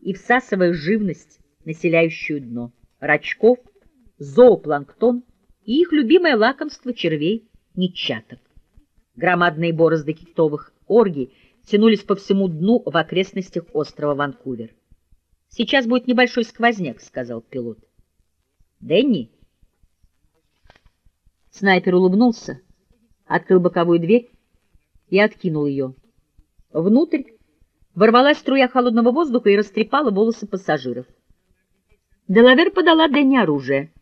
и всасывая живность, населяющую дно, рачков, зоопланктон и их любимое лакомство червей — нечаток. Громадные борозды китовых оргий тянулись по всему дну в окрестностях острова Ванкувер. «Сейчас будет небольшой сквозняк», — сказал пилот. «Дэнни?» Снайпер улыбнулся, открыл боковую дверь и откинул ее. Внутрь ворвалась струя холодного воздуха и растрепала волосы пассажиров. Делавер подала Дэнни оружие.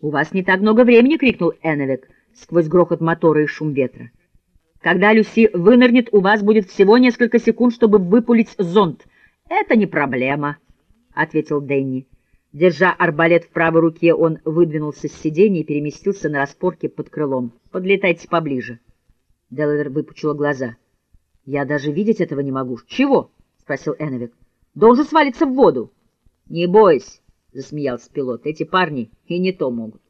«У вас не так много времени!» — крикнул Эновик сквозь грохот мотора и шум ветра. «Когда Люси вынырнет, у вас будет всего несколько секунд, чтобы выпулить зонт. Это не проблема», — ответил Дэнни. Держа арбалет в правой руке, он выдвинулся с сиденья и переместился на распорке под крылом. «Подлетайте поближе». Делавер выпучила глаза. «Я даже видеть этого не могу». «Чего?» — спросил Эновик. «Должен свалиться в воду». «Не бойся», — засмеялся пилот. «Эти парни и не то могут».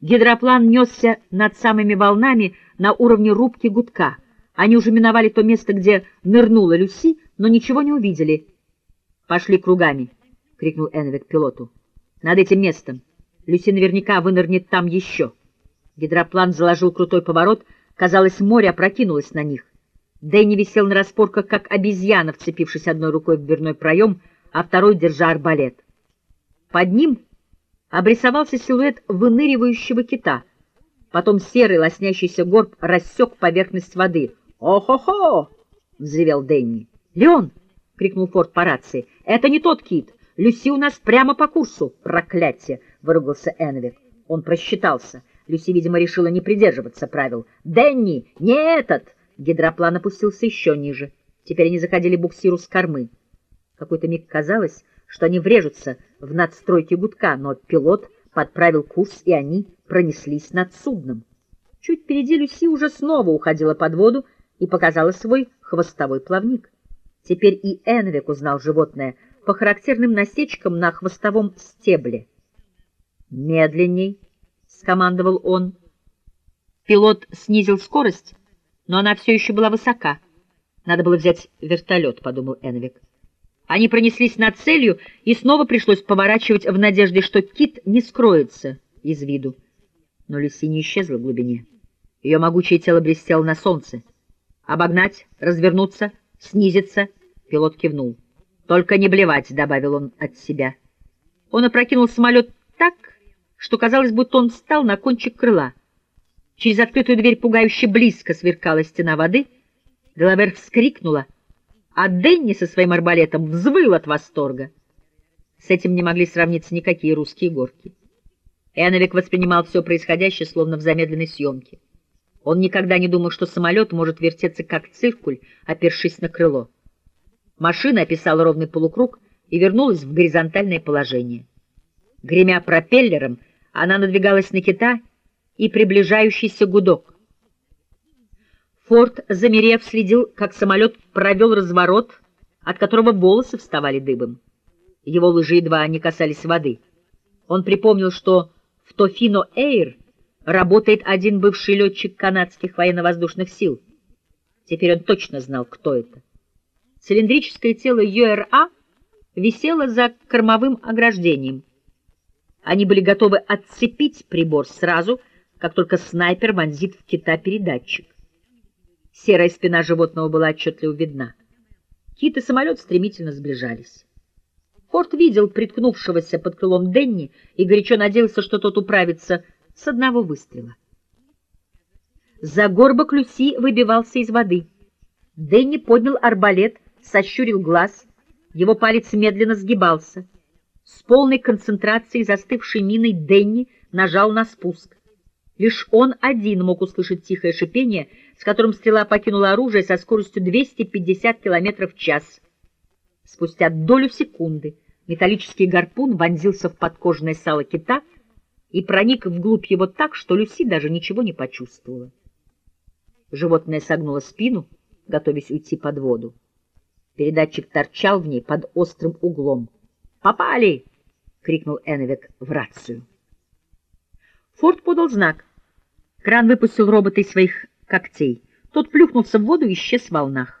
Гидроплан несся над самыми волнами на уровне рубки гудка. Они уже миновали то место, где нырнула Люси, но ничего не увидели. «Пошли кругами», — крикнул Эновик пилоту. «Над этим местом. Люси наверняка вынырнет там еще». Гидроплан заложил крутой поворот. Казалось, море опрокинулось на них. Дэнни висел на распорках, как обезьяна, вцепившись одной рукой в дверной проем, а второй держа арбалет. Под ним обрисовался силуэт выныривающего кита. Потом серый лоснящийся горб рассек поверхность воды. «О-хо-хо!» — взревел Дэнни. «Леон!» — крикнул Форд по рации. «Это не тот кит! Люси у нас прямо по курсу!» «Проклятие!» — выругался Энвик. Он просчитался. Люси, видимо, решила не придерживаться правил. «Дэнни! Не этот!» Гидроплан опустился еще ниже. Теперь они заходили буксиру с кормы. Какой-то миг казалось, что они врежутся в надстройки гудка, но пилот подправил курс, и они пронеслись над судном. Чуть впереди Люси уже снова уходила под воду и показала свой хвостовой плавник. Теперь и Энвик узнал животное по характерным насечкам на хвостовом стебле. «Медленней!» — скомандовал он. Пилот снизил скорость, но она все еще была высока. Надо было взять вертолет, — подумал Энвик. Они пронеслись над целью, и снова пришлось поворачивать в надежде, что кит не скроется из виду. Но Люси не исчезла в глубине. Ее могучее тело блестело на солнце. «Обогнать, развернуться, снизиться», — пилот кивнул. «Только не блевать», — добавил он от себя. Он опрокинул самолет так, что казалось, будто он встал на кончик крыла. Через открытую дверь пугающе близко сверкала стена воды. Делавер вскрикнула — а Денни со своим арбалетом взвыл от восторга. С этим не могли сравниться никакие русские горки. Эновик воспринимал все происходящее словно в замедленной съемке. Он никогда не думал, что самолет может вертеться как циркуль, опершись на крыло. Машина описала ровный полукруг и вернулась в горизонтальное положение. Гремя пропеллером, она надвигалась на кита и приближающийся гудок. Форд, замерев, следил, как самолет провел разворот, от которого волосы вставали дыбом. Его лыжи едва не касались воды. Он припомнил, что в Тофино Эйр работает один бывший летчик канадских военно-воздушных сил. Теперь он точно знал, кто это. Цилиндрическое тело ЮРА висело за кормовым ограждением. Они были готовы отцепить прибор сразу, как только снайпер вонзит в кита передатчик. Серая спина животного была отчетливо видна. Кит и самолет стремительно сближались. Форд видел приткнувшегося под крылом Денни и горячо надеялся, что тот управится с одного выстрела. За горбок Люси выбивался из воды. Денни поднял арбалет, сощурил глаз. Его палец медленно сгибался. С полной концентрацией застывшей миной Денни нажал на спуск. Лишь он один мог услышать тихое шипение, с которым стрела покинула оружие со скоростью 250 км в час. Спустя долю секунды металлический гарпун вонзился в подкожное сало кита и проник вглубь его так, что Люси даже ничего не почувствовала. Животное согнуло спину, готовясь уйти под воду. Передатчик торчал в ней под острым углом. «Попали!» — крикнул Эновик в рацию. Форд подал знак. Кран выпустил робота из своих когтей. Тот плюхнулся в воду и исчез в волнах.